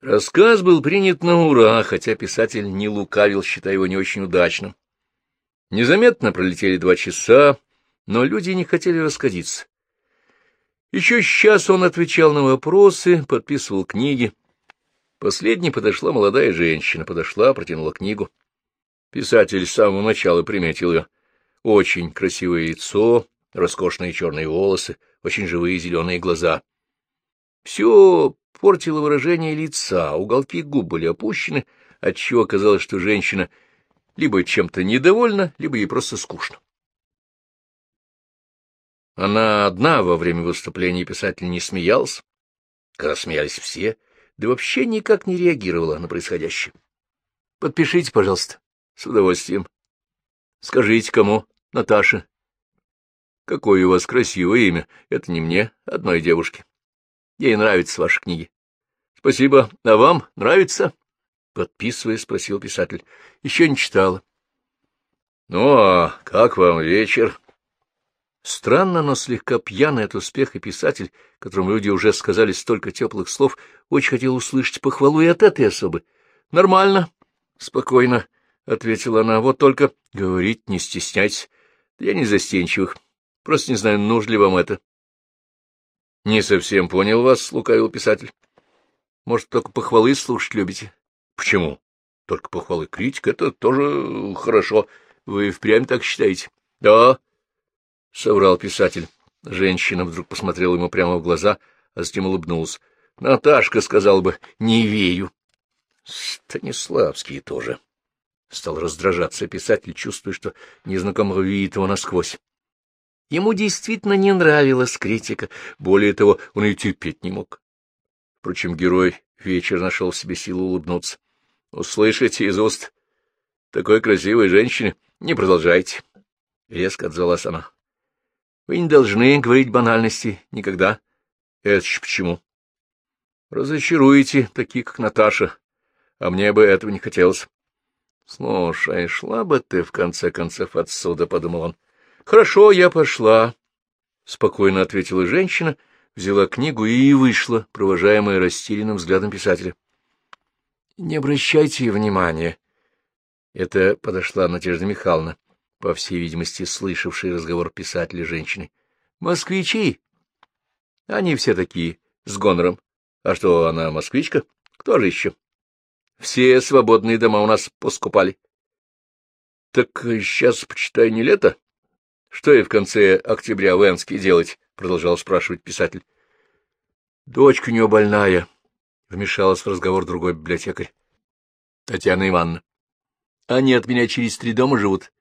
Рассказ был принят на ура, хотя писатель не лукавил, считая его не очень удачным. Незаметно пролетели два часа, но люди не хотели расходиться. Еще час он отвечал на вопросы, подписывал книги. Последней подошла молодая женщина, подошла, протянула книгу. Писатель с самого начала приметил ее. Очень красивое лицо, роскошные черные волосы, очень живые зеленые глаза. Все портило выражение лица, уголки губ были опущены, отчего казалось, что женщина либо чем-то недовольна, либо ей просто скучно. Она одна во время выступления писатель не смеялся, когда смеялись все, да вообще никак не реагировала на происходящее. — Подпишите, пожалуйста. — С удовольствием. — Скажите, кому? — Наташа. — Какое у вас красивое имя. Это не мне, одной девушке. Ей нравятся ваши книги. — Спасибо. А вам нравится? — подписывая, спросил писатель. — Еще не читала. — Ну, а как вам вечер? Странно, но слегка пьяный от успеха писатель, которому люди уже сказали столько теплых слов, очень хотел услышать похвалу и от этой особы. — Нормально, спокойно, — ответила она. — Вот только говорить не стесняйтесь. Я не застенчивых. Просто не знаю, нужно ли вам это. — Не совсем понял вас, — лукавил писатель. — Может, только похвалы слушать любите? — Почему? Только похвалы критика — это тоже хорошо. Вы впрямь так считаете? — Да, — соврал писатель. Женщина вдруг посмотрела ему прямо в глаза, а затем улыбнулась. — Наташка сказал бы, не верю. Станиславский тоже. Стал раздражаться писатель, чувствуя, что незнакомый видит его насквозь. Ему действительно не нравилась критика, более того, он ее терпеть не мог. Впрочем, герой вечер нашел в себе силу улыбнуться. — Услышите из уст такой красивой женщины, не продолжайте. Резко отзвалась она. — Вы не должны говорить банальности никогда. — Это почему? — Разочаруете таких, как Наташа, а мне бы этого не хотелось. — Слушай, шла бы ты, в конце концов, отсюда, — подумал он. — Хорошо, я пошла, — спокойно ответила женщина, взяла книгу и вышла, провожаемая растерянным взглядом писателя. — Не обращайте внимания. Это подошла Надежда Михайловна, по всей видимости, слышавшая разговор писателя женщины. — Москвичи! Они все такие, с гонором. А что, она москвичка? Кто же еще? Все свободные дома у нас поскупали. — Так сейчас, почитай, не лето? Что и в конце октября в Энске делать? — продолжал спрашивать писатель. — Дочка у нее больная, — вмешалась в разговор другой библиотекарь. — Татьяна Ивановна. — Они от меня через три дома живут.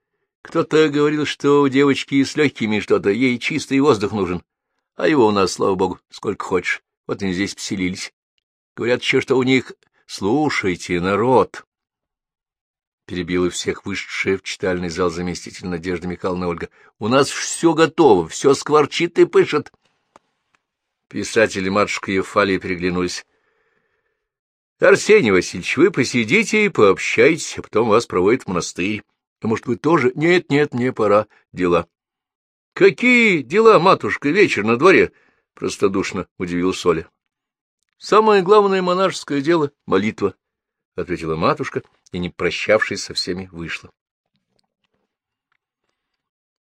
Кто-то говорил, что у девочки с легкими что-то, ей чистый воздух нужен. А его у нас, слава богу, сколько хочешь. Вот они здесь поселились. Говорят еще, что у них Слушайте, народ! Перебила всех вышедшая в читальный зал заместитель Надежды Михайловны Ольга. У нас все готово, все скворчит и пышет. Писатели матушка Ефалия переглянулись. — Арсений Васильевич, вы посидите и пообщайтесь, а потом вас проводят в монастырь. А может, вы тоже? Нет, нет, мне пора. Дела. — Какие дела, матушка, вечер на дворе? — простодушно удивилась Оля. Самое главное монашеское дело — молитва, — ответила матушка и, не прощавшись со всеми, вышла.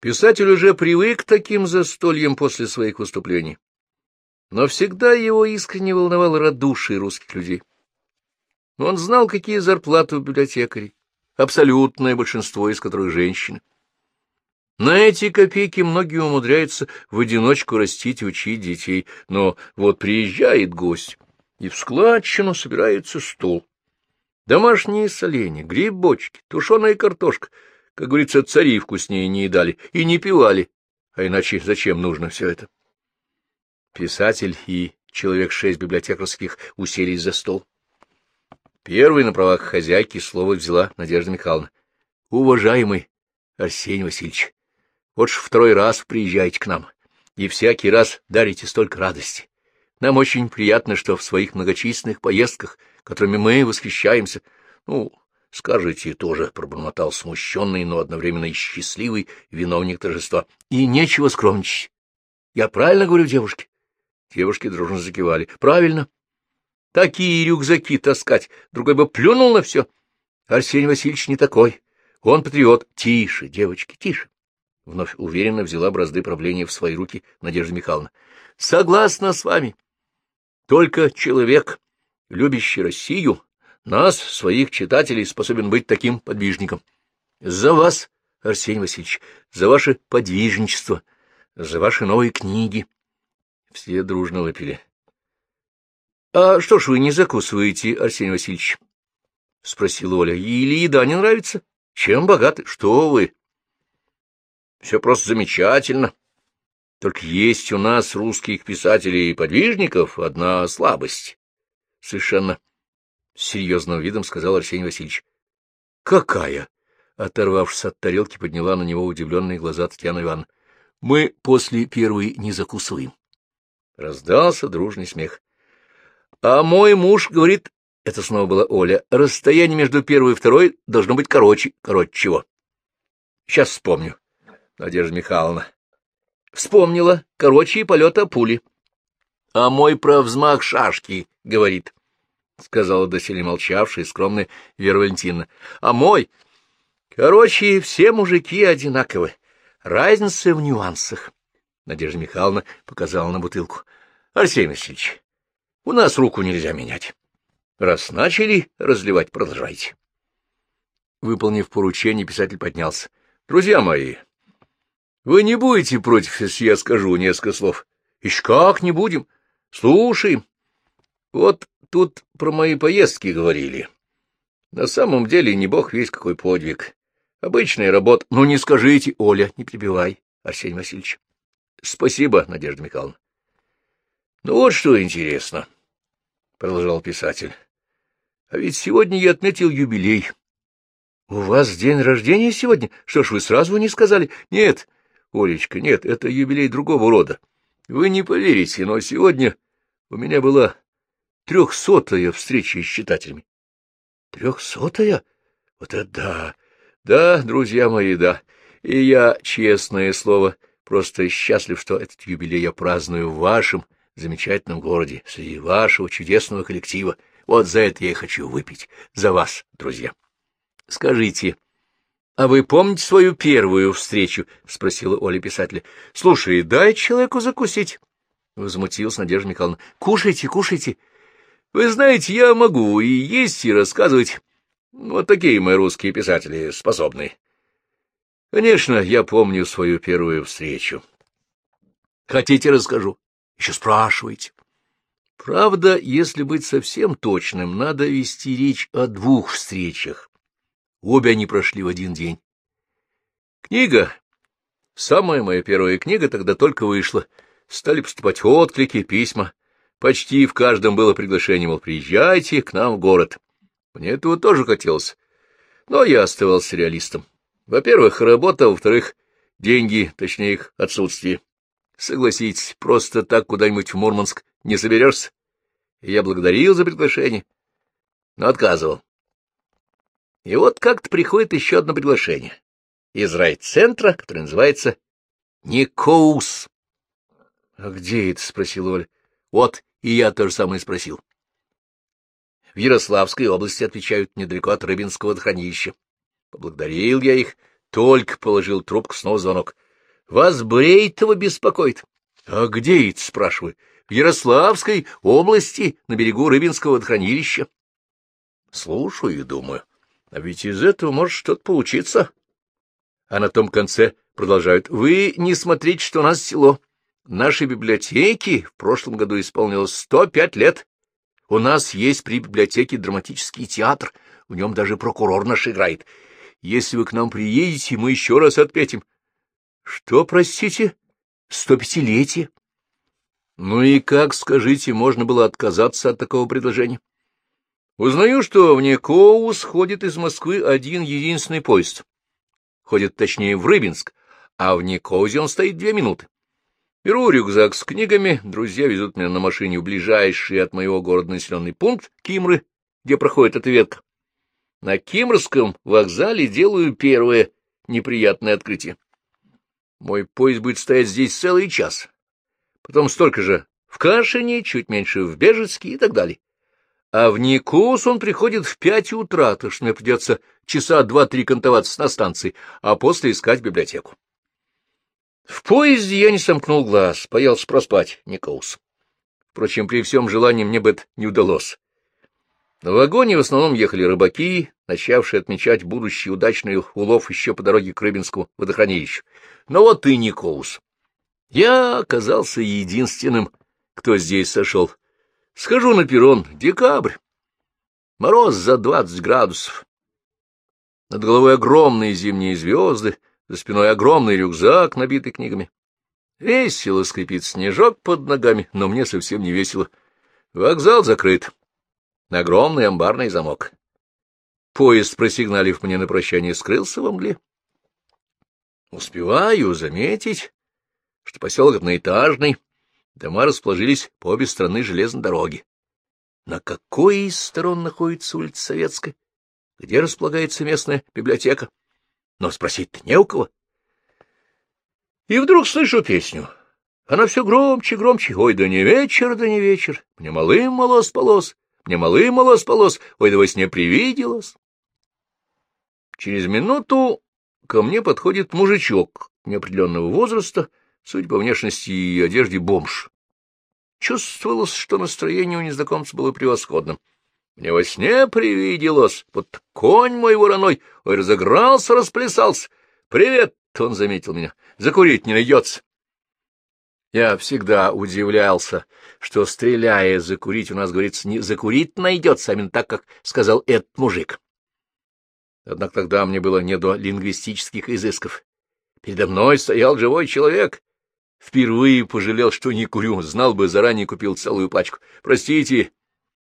Писатель уже привык к таким застольям после своих выступлений, но всегда его искренне волновало радушие русских людей. Он знал, какие зарплаты у библиотекарей, абсолютное большинство из которых женщины. На эти копейки многие умудряются в одиночку растить и учить детей, но вот приезжает гость, и в складчину собирается стол. Домашние соленья, грибочки, тушеная картошка. Как говорится, цари вкуснее не едали и не пивали. А иначе зачем нужно все это? Писатель и человек шесть библиотекарских уселись за стол. Первый на правах хозяйки слово взяла Надежда Михайловна. — Уважаемый Арсений Васильевич, вот ж второй раз приезжаете к нам, и всякий раз дарите столько радости. Нам очень приятно, что в своих многочисленных поездках, которыми мы восхищаемся, ну, скажите тоже, — пробормотал смущенный, но одновременно и счастливый виновник торжества. И нечего скромничать. Я правильно говорю, девушки? Девушки дружно закивали. Правильно. такие рюкзаки таскать, другой бы плюнул на все. Арсений Васильевич не такой. Он патриот. Тише, девочки, тише. Вновь уверенно взяла бразды правления в свои руки Надежда Михайловна. Согласна с вами. Только человек, любящий Россию, нас, своих читателей, способен быть таким подвижником. За вас, Арсений Васильевич, за ваше подвижничество, за ваши новые книги. Все дружно выпили. — А что ж вы не закусываете, Арсений Васильевич? — спросила Оля. — Или еда не нравится? Чем богаты? Что вы? — Все просто замечательно. Только есть у нас, русских писателей и подвижников, одна слабость. Совершенно серьезным видом сказал Арсений Васильевич. — Какая? — оторвавшись от тарелки, подняла на него удивленные глаза Татьяна Ивановна. — Мы после первой не закусываем. Раздался дружный смех. — А мой муж говорит, — это снова была Оля, — расстояние между первой и второй должно быть короче. Короче чего? — Сейчас вспомню, Надежда Михайловна. Вспомнила, короче полета пули. — А мой про взмах шашки, — говорит, — сказала доселе молчавшая скромная Вера Валентиновна. — А мой... Короче, все мужики одинаковы. Разница в нюансах. Надежда Михайловна показала на бутылку. — Арсений Васильевич, у нас руку нельзя менять. Раз начали разливать, продолжайте. Выполнив поручение, писатель поднялся. — Друзья мои, вы не будете против, если я скажу несколько слов? — Еще как не будем. Слушаем. Вот тут про мои поездки говорили. На самом деле не бог весь какой подвиг. Обычная работа. Ну, не скажите, Оля, не прибивай, Арсений Васильевич. Спасибо, Надежда Михайловна. Ну, вот что интересно, — продолжал писатель. А ведь сегодня я отметил юбилей. У вас день рождения сегодня? Что ж, вы сразу не сказали? Нет, Олечка, нет, это юбилей другого рода. Вы не поверите, но сегодня у меня была трехсотая встреча с читателями. Трехсотая? Вот это да! Да, друзья мои, да. И я, честное слово, просто счастлив, что этот юбилей я праздную в вашем замечательном городе, среди вашего чудесного коллектива. Вот за это я и хочу выпить. За вас, друзья. Скажите, а вы помните свою первую встречу? — спросила Оля писателя. — Слушай, дай человеку закусить. — возмутилась Надежда Михайловна. — Кушайте, кушайте. Вы знаете, я могу и есть, и рассказывать. Вот такие мы, русские писатели, способны. Конечно, я помню свою первую встречу. Хотите, расскажу? Еще спрашивайте. Правда, если быть совсем точным, надо вести речь о двух встречах. Обе они прошли в один день. Книга, самая моя первая книга, тогда только вышла. Стали поступать отклики, письма. Почти в каждом было приглашение, мол, приезжайте к нам в город. Мне этого тоже хотелось. Но я оставался реалистом. Во-первых, работа, во-вторых, деньги, точнее их отсутствие. Согласитесь, просто так куда-нибудь в Мурманск не соберешься. Я благодарил за приглашение, но отказывал. И вот как-то приходит еще одно приглашение из райцентра, который называется Никоус. — А где это? — спросил Оля. — Вот, и я то же самое спросил. В Ярославской области отвечают недалеко от Рыбинского хранилища. Поблагодарил я их, только положил трубку, снова звонок. — Вас Брейтова беспокоит. — А где это? — спрашиваю. — В Ярославской области, на берегу Рыбинского хранилища. Слушаю и думаю, а ведь из этого может что-то получиться. А на том конце продолжают. Вы не смотрите, что у нас село. Нашей библиотеке в прошлом году исполнилось сто пять лет. У нас есть при библиотеке драматический театр, в нем даже прокурор наш играет. Если вы к нам приедете, мы еще раз отметим. Что, простите? Сто пятилетие? Ну и как, скажите, можно было отказаться от такого предложения? Узнаю, что в Некоус ходит из Москвы один единственный поезд. Ходит, точнее, в Рыбинск, а в Некоузе он стоит две минуты. Беру рюкзак с книгами, друзья везут меня на машине в ближайший от моего города населенный пункт Кимры, где проходит эта ветка. На Кимрском вокзале делаю первое неприятное открытие. Мой поезд будет стоять здесь целый час. Потом столько же в Кашине, чуть меньше в Бежецке и так далее. А в Никус он приходит в пять утра, то что мне придется часа два-три кантоваться на станции, а после искать библиотеку. В поезде я не сомкнул глаз, боялся проспать Никоус. Впрочем, при всем желании мне бы это не удалось. На вагоне в основном ехали рыбаки, начавшие отмечать будущий удачный улов еще по дороге к Рыбинскому водохранилищу. Но вот и Никоус. Я оказался единственным, кто здесь сошел. Схожу на перрон. Декабрь. Мороз за двадцать градусов. Над головой огромные зимние звезды, за спиной огромный рюкзак, набитый книгами. Весело скрипит снежок под ногами, но мне совсем не весело. Вокзал закрыт. Огромный амбарный замок. Поезд, просигналив мне на прощание, скрылся во мгле. Успеваю заметить, что поселок одноэтажный, дома расположились по обе стороны железной дороги. На какой из сторон находится улица Советская? Где располагается местная библиотека? Но спросить-то не у кого. И вдруг слышу песню. Она все громче, громче. Ой, да не вечер, да не вечер. Мне малым мало спалось, мне малым мало спалось. Ой, да во сне привиделось. Через минуту ко мне подходит мужичок неопределенного возраста, судя по внешности и одежде, бомж. Чувствовалось, что настроение у незнакомца было превосходным. Мне во сне привиделось, вот конь мой вороной, ой, разыгрался, расплясался. «Привет!» — он заметил меня. «Закурить не найдется». Я всегда удивлялся, что, стреляя закурить, у нас, говорится, не закурить найдется, а именно так, как сказал этот мужик. Однако тогда мне было не до лингвистических изысков. Передо мной стоял живой человек, Впервые пожалел, что не курю, знал бы, заранее купил целую пачку. Простите,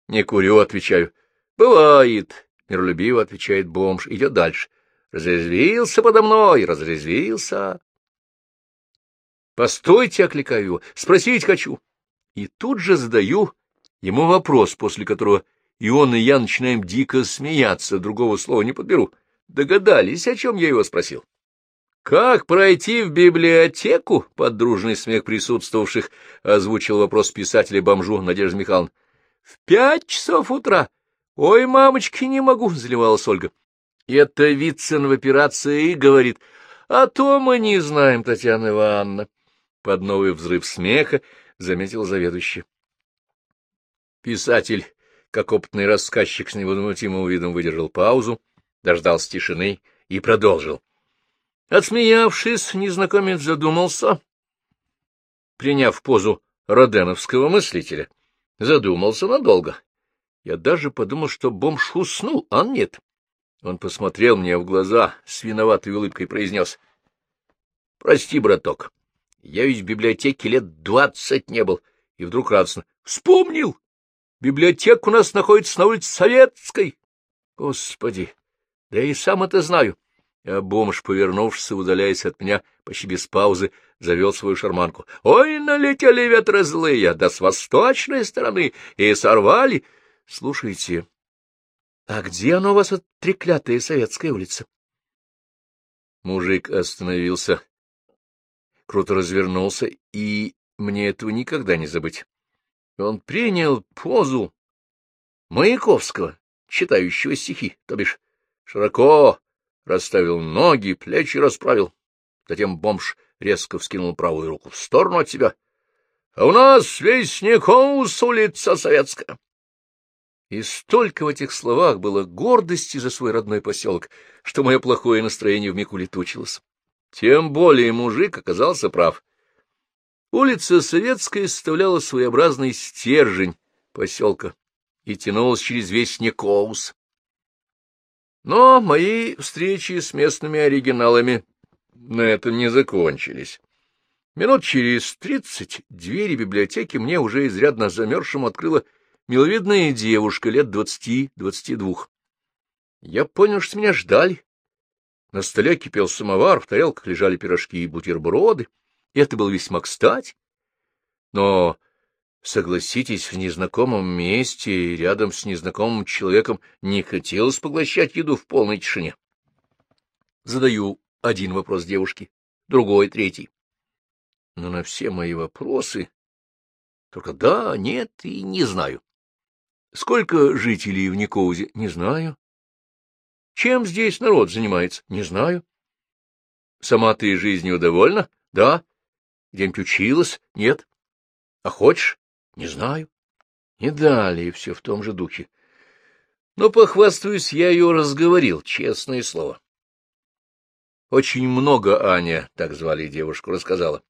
не курю, отвечаю. Бывает, миролюбиво отвечает бомж, идет дальше. Разрезвился подо мной, разрезвился. Постойте, окликаю его, спросить хочу. И тут же задаю ему вопрос, после которого и он, и я начинаем дико смеяться, другого слова не подберу. Догадались, о чем я его спросил? «Как пройти в библиотеку?» — под дружный смех присутствовавших озвучил вопрос писателя-бомжу Надежда Михайловна. «В пять часов утра. Ой, мамочки, не могу!» — заливалась Ольга. «Это Вицин в операции говорит. А то мы не знаем, Татьяна Ивановна». Под новый взрыв смеха заметил заведующий. Писатель, как опытный рассказчик с невозмутимым видом, выдержал паузу, дождался тишины и продолжил. Отсмеявшись, незнакомец задумался, приняв позу роденовского мыслителя. Задумался надолго. Я даже подумал, что бомж уснул, а нет. Он посмотрел мне в глаза, с виноватой улыбкой произнес. — Прости, браток, я ведь в библиотеке лет двадцать не был. И вдруг радостно. — Вспомнил! Библиотека у нас находится на улице Советской. Господи, да я и сам это знаю а бомж, повернувшись, удаляясь от меня, почти без паузы, завел свою шарманку. — Ой, налетели ветры злые, да с восточной стороны, и сорвали. — Слушайте, а где оно у вас, вот треклятая советская улица? Мужик остановился, круто развернулся, и мне этого никогда не забыть. Он принял позу Маяковского, читающего стихи, то бишь широко расставил ноги, плечи расправил. Затем бомж резко вскинул правую руку в сторону от себя. — А у нас весь Никоус улица советская. И столько в этих словах было гордости за свой родной поселок, что мое плохое настроение вмиг улетучилось. Тем более мужик оказался прав. Улица Советская составляла своеобразный стержень поселка и тянулась через весь Никоус. Но мои встречи с местными оригиналами на этом не закончились. Минут через тридцать двери библиотеки мне уже изрядно замерзшему открыла миловидная девушка лет двадцати-двадцати двух. Я понял, что меня ждали. На столе кипел самовар, в тарелках лежали пирожки и бутерброды, и это было весьма кстати. Но Согласитесь, в незнакомом месте, рядом с незнакомым человеком, не хотелось поглощать еду в полной тишине. Задаю один вопрос девушке, другой, третий. Но на все мои вопросы только да, нет и не знаю. Сколько жителей в Никоузе? Не знаю. Чем здесь народ занимается? Не знаю. Сама ты жизнью довольна? Да. Где-нибудь училась? Нет. А хочешь? Не знаю. И далее все в том же духе. Но, похвастаюсь, я ее разговорил, честное слово. Очень много Аня, так звали девушку, рассказала.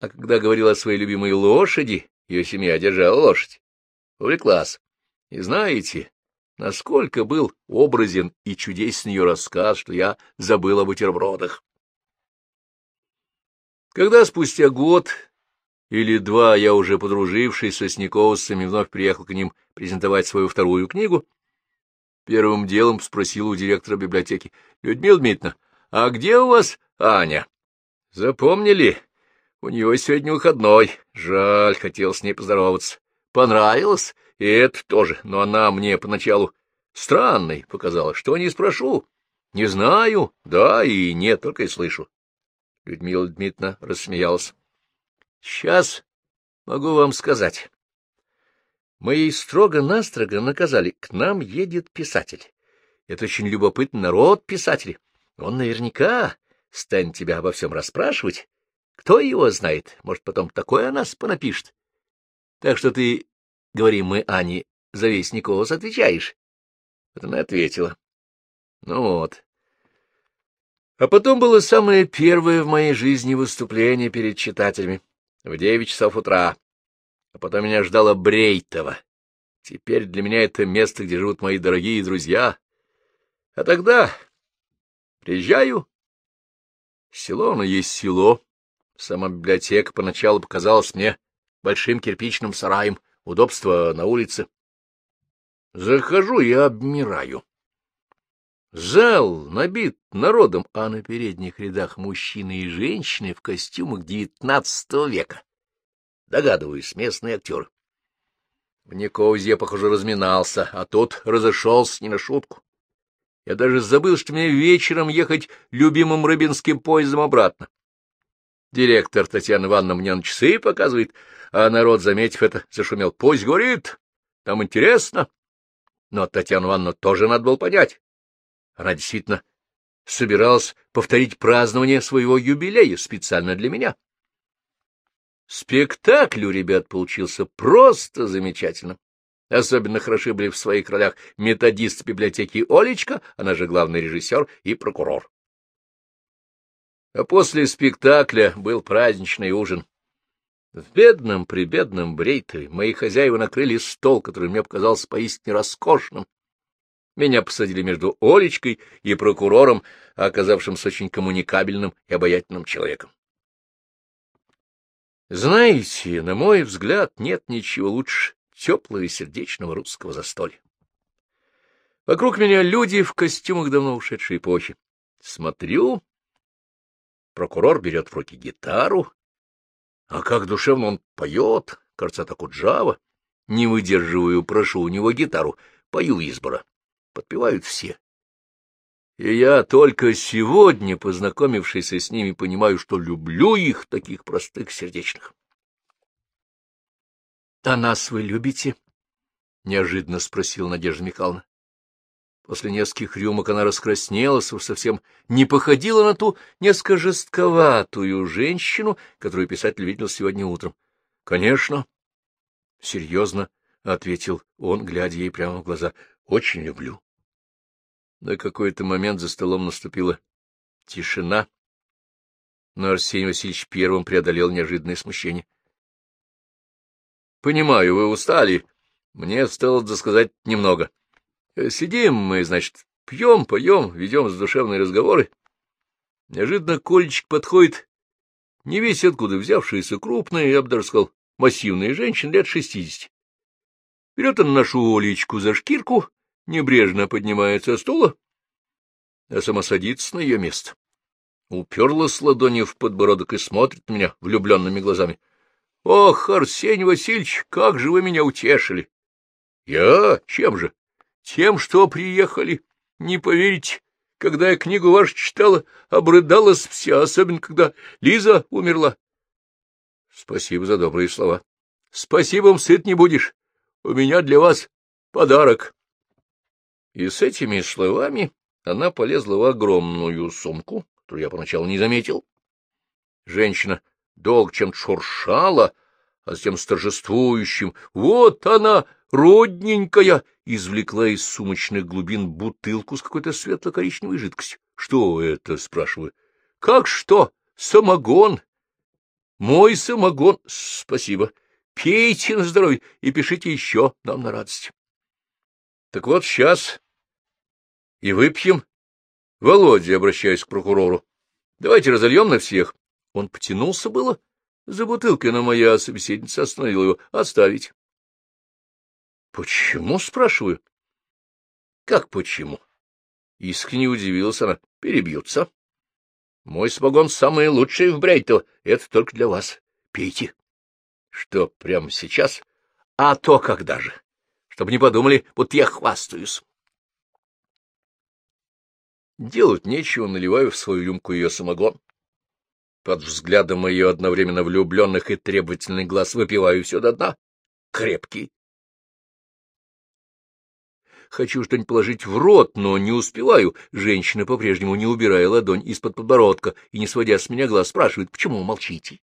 А когда говорила о своей любимой лошади, ее семья держала лошадь, увлеклась. И знаете, насколько был образен и чудесен ее рассказ, что я забыл о бутербродах. Когда спустя год или два я, уже подружившись со Сникоусами, вновь приехал к ним презентовать свою вторую книгу, первым делом спросил у директора библиотеки, — Людмила Дмитриевна, а где у вас Аня? — Запомнили? У нее сегодня выходной. Жаль, хотел с ней поздороваться. Понравилось? И это тоже, но она мне поначалу странной показалась. Что не спрошу? Не знаю, да и нет, только и слышу. Людмила Дмитриевна рассмеялась. Сейчас могу вам сказать. Мы ей строго-настрого наказали. К нам едет писатель. Это очень любопытный народ писателей. Он наверняка станет тебя обо всем расспрашивать. Кто его знает? Может, потом такое о нас понапишет. Так что ты Говорим мы Ане, за весь Николас отвечаешь. Вот она ответила. Ну вот. А потом было самое первое в моей жизни выступление перед читателями. В девять часов утра. А потом меня ждала Брейтова. Теперь для меня это место, где живут мои дорогие друзья. А тогда приезжаю. Село, оно есть село. Сама библиотека поначалу показалась мне большим кирпичным сараем — удобство на улице. Захожу и обмираю. Зал набит народом, а на передних рядах мужчины и женщины в костюмах девятнадцатого века. Догадываюсь, местные актеры. В Никоузе похоже, разминался, а тот разошелся не на шутку. Я даже забыл, что мне вечером ехать любимым рыбинским поездом обратно. Директор Татьяна Ивановна мне на часы показывает, а народ, заметив это, зашумел. Пусть говорит, там интересно. Но Татьяну Ивановну тоже надо было понять. Она действительно собиралась повторить празднование своего юбилея специально для меня. Спектакль у ребят получился просто замечательным. Особенно хороши были в своих ролях методист библиотеки Олечка, она же главный режиссер и прокурор. А после спектакля был праздничный ужин. В бедном-прибедном Брейтове мои хозяева накрыли стол, который мне показался поистине роскошным. Меня посадили между Олечкой и прокурором, оказавшимся очень коммуникабельным и обаятельным человеком. Знаете, на мой взгляд, нет ничего лучше теплого и сердечного русского застолья. Вокруг меня люди в костюмах давно ушедшей эпохи. Смотрю, прокурор берет в руки гитару, а как душевно он поет, кажется, так Джава. Не выдерживаю, прошу у него гитару, пою избора. Подпевают все. И я только сегодня, познакомившись с ними, понимаю, что люблю их, таких простых, сердечных. — А нас вы любите? — неожиданно спросила Надежда Михайловна. После нескольких рюмок она раскраснелась, совсем не походила на ту несколько жестковатую женщину, которую писатель видел сегодня утром. — Конечно. — Серьезно, — ответил он, глядя ей прямо в глаза. — Очень люблю. На какой-то момент за столом наступила тишина, но Арсений Васильевич первым преодолел неожиданное смущение. — Понимаю, вы устали. Мне осталось досказать немного. — Э, сидим мы, значит, пьем, поем, ведем задушевные разговоры. Неожиданно Колечек подходит, не весь откуда взявшиеся крупные, я бы даже сказал, массивные женщины лет шестидесяти. Берет он нашу Олечку за шкирку, небрежно поднимается со стула, а сама садится на ее место. Уперлась ладонью в подбородок и смотрит на меня влюбленными глазами. — Ох, Арсений Васильевич, как же вы меня утешили! — Я? Чем же? Тем, что приехали. Не поверите, когда я книгу вашу читала, обрыдалась вся, особенно когда Лиза умерла. Спасибо за добрые слова. Спасибо, сыт не будешь. У меня для вас подарок. И с этими словами она полезла в огромную сумку, которую я поначалу не заметил. Женщина долго чем-то шуршала, а затем с торжествующим «Вот она, родненькая!» извлекла из сумочных глубин бутылку с какой-то светло-коричневой жидкостью. «Что это?» — спрашиваю. «Как что? Самогон!» «Мой самогон!» «Спасибо. Пейте на здоровье и пишите еще нам на радость». «Так вот сейчас и выпьем. Володя, обращаясь к прокурору, давайте разольем на всех. Он потянулся было за бутылкой, но моя собеседница остановила его. Оставить. — Почему? — спрашиваю. — Как почему? Искренне удивилась она. — Перебьются. Мой спагон самый лучший в Брейтово. Это только для вас. Пейте. — Что, прямо сейчас? — А то когда же? Чтобы не подумали, будто я хвастаюсь. Делать нечего, наливаю в свою рюмку ее самогон. Под взглядом ее одновременно влюбленных и требовательных глаз выпиваю все до дна. Крепкий. Хочу что-нибудь положить в рот, но не успеваю. Женщина, по-прежнему не убирая ладонь из-под подбородка и не сводя с меня глаз, спрашивает, почему молчите?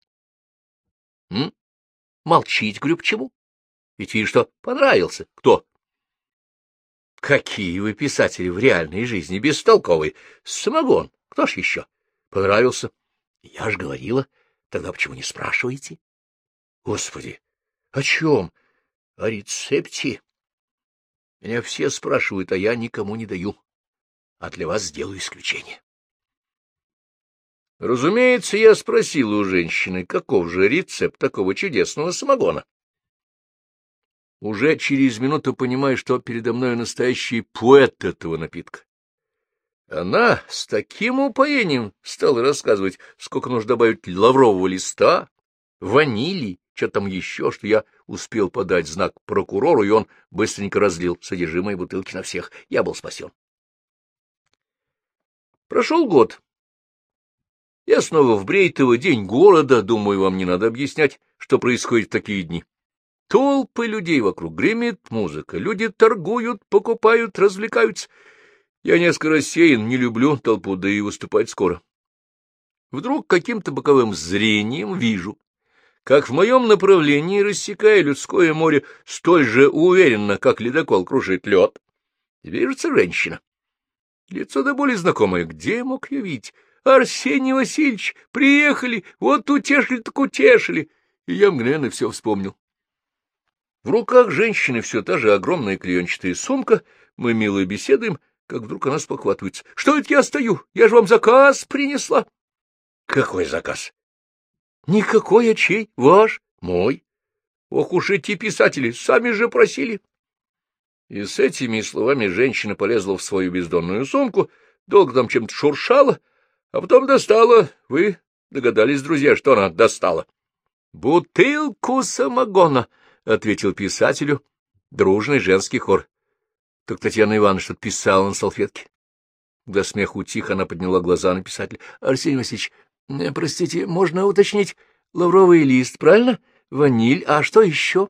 М? Молчить, говорю, почему? Ведь видишь, что понравился. Кто? Какие вы писатели в реальной жизни, бестолковые. Самогон. Кто ж еще? Понравился. Я ж говорила. Тогда почему не спрашиваете? Господи, о чем? О рецепте. Меня все спрашивают, а я никому не даю. А для вас сделаю исключение. Разумеется, я спросил у женщины, каков же рецепт такого чудесного самогона. Уже через минуту понимаю, что передо мной настоящий поэт этого напитка. Она с таким упоением стала рассказывать, сколько нужно добавить лаврового листа, ванили, что там еще, что я успел подать знак прокурору, и он быстренько разлил содержимое бутылки на всех. Я был спасен. Прошел год. Я снова в Брейтово, день города, думаю, вам не надо объяснять, что происходит в такие дни. Толпы людей вокруг, гремит музыка, люди торгуют, покупают, развлекаются. Я несколько рассеян, не люблю толпу, да и выступать скоро. Вдруг каким-то боковым зрением вижу, как в моем направлении, рассекая людское море, столь же уверенно, как ледокол кружит лед, движется женщина. Лицо до боли знакомое. Где мог я видеть? Арсений Васильевич, приехали, вот утешили так утешили. И я мгновенно все вспомнил. В руках женщины все та же огромная клеенчатая сумка, мы мило беседуем, как вдруг она спохватывается. — Что это я стою? Я же вам заказ принесла. — Какой заказ? — Никакой, а чей? Ваш? Мой. Ох уж эти писатели, сами же просили. И с этими словами женщина полезла в свою бездонную сумку, долго там чем-то шуршала, а потом достала. Вы догадались, друзья, что она достала? — Бутылку самогона! —— ответил писателю дружный женский хор. Так Татьяна Ивановна что-то писала на салфетке. До смеху тихо она подняла глаза на писателя. — Арсений Васильевич, простите, можно уточнить? Лавровый лист, правильно? Ваниль, а что еще?